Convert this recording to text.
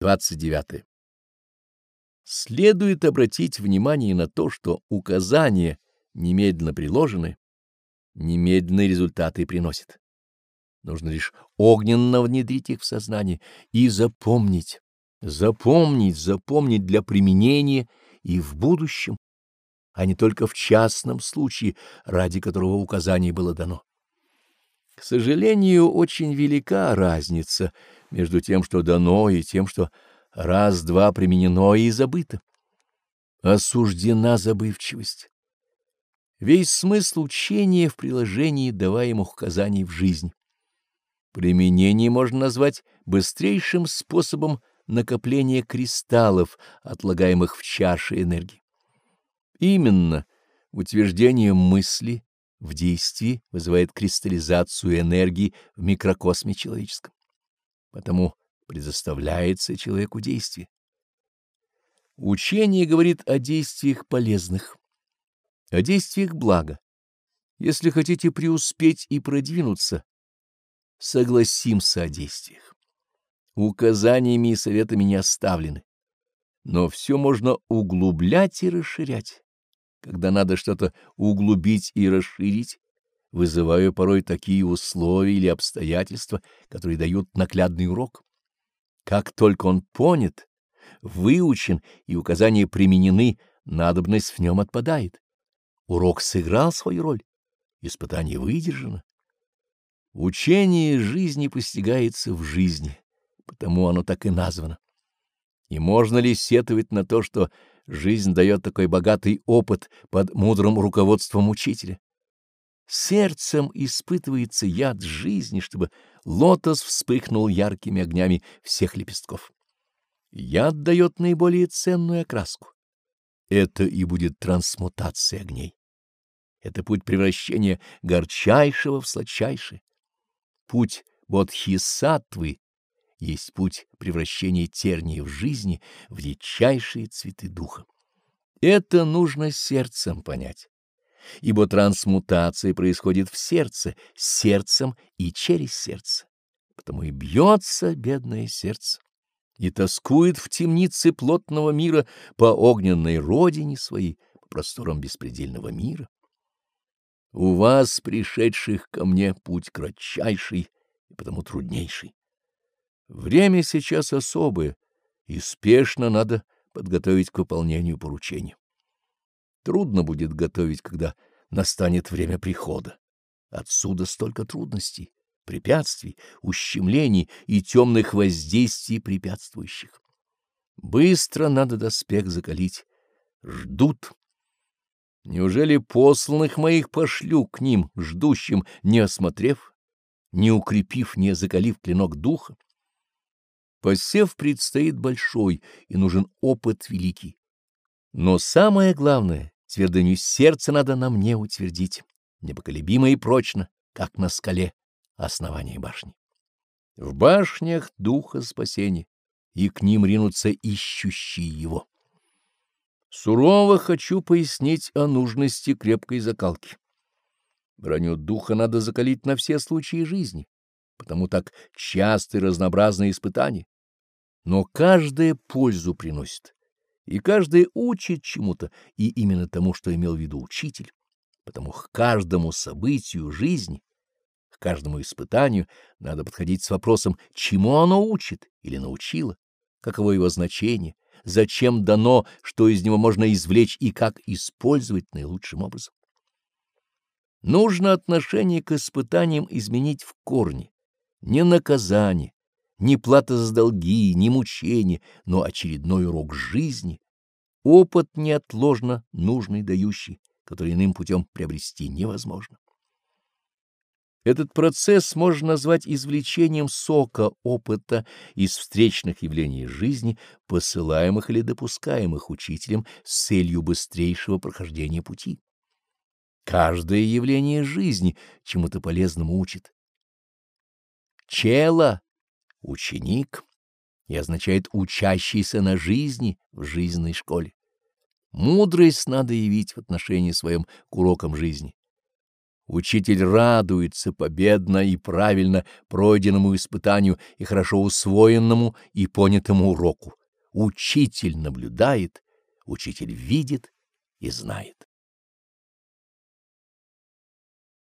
29. Следует обратить внимание на то, что указания, немедленно приложены, немедленные результаты приносят. Нужно лишь огненно внедрить их в сознание и запомнить, запомнить, запомнить для применения и в будущем, а не только в частном случае, ради которого указание было дано. К сожалению, очень велика разница между тем, что дано, и тем, что раз-два применено и забыто. Осуждена забывчивость. Весь смысл учения в приложении даваемых указаний в жизнь. Применение можно назвать быстрейшим способом накопления кристаллов, отлагаемых в чаше энергии. Именно утверждение мысли в действии вызывает кристаллизацию энергии в микрокосме человеческом. Потому предоставляется человеку действие. Учение говорит о действиях полезных, о действиях блага. Если хотите преуспеть и продвинуться, согласимся о действиях. Указаниями и советами не оставлены, но все можно углублять и расширять. Когда надо что-то углубить и расширить, вызываю порой такие условия или обстоятельства, которые дают наглядный урок. Как только он понят, выучен и указания применены, надобность в нем отпадает. Урок сыграл свою роль, испытание выдержано. Учение жизни постигается в жизни, потому оно так и названо. И можно ли сетовать на то, что жизнь дает такой богатый опыт под мудрым руководством учителя? Сердцем испытывается яд жизни, чтобы лотос вспыхнул яркими огнями всех лепестков. Яд дает наиболее ценную окраску. Это и будет трансмутация огней. Это путь превращения горчайшего в сладчайшее. Путь бодхисаттвы есть путь превращения терния в жизни в дичайшие цветы духа. Это нужно сердцем понять, ибо трансмутация происходит в сердце, сердцем и через сердце. Потому и бьется бедное сердце, и тоскует в темнице плотного мира по огненной родине своей, по просторам беспредельного мира. У вас, пришедших ко мне, путь кратчайший и потому труднейший. Время сейчас особое, и спешно надо подготовить к выполнению поручения. Трудно будет готовить, когда настанет время прихода. Отсюда столько трудностей, препятствий, ущемлений и темных воздействий препятствующих. Быстро надо доспех закалить. Ждут. Неужели посланных моих пошлю к ним, ждущим, не осмотрев, не укрепив, не закалив клинок духа? Посев предстоит большой, и нужен опыт великий. Но самое главное, твердыню сердца надо на мне утвердить, непоколебимо и прочно, как на скале основание башни. В башнях духа спасения, и к ним ринутся ищущие его. Сурово хочу пояснить о нужности крепкой закалки. Броню духа надо закалить на все случаи жизни потому так часто и разнообразные испытания. Но каждая пользу приносит, и каждая учит чему-то, и именно тому, что имел в виду учитель. Потому к каждому событию жизни, к каждому испытанию надо подходить с вопросом, чему оно учит или научило, каково его значение, зачем дано, что из него можно извлечь и как использовать наилучшим образом. Нужно отношение к испытаниям изменить в корне, не наказание, не плата за долги, не мучение, но очередной урок жизни, опыт неотложно нужный дающий, который иным путем приобрести невозможно. Этот процесс можно назвать извлечением сока опыта из встречных явлений жизни, посылаемых или допускаемых учителем с целью быстрейшего прохождения пути. Каждое явление жизни чему-то полезному учит, Чела — ученик и означает учащийся на жизни в жизненной школе. Мудрость надо явить в отношении своем к урокам жизни. Учитель радуется победно и правильно пройденному испытанию и хорошо усвоенному и понятому уроку. Учитель наблюдает, учитель видит и знает.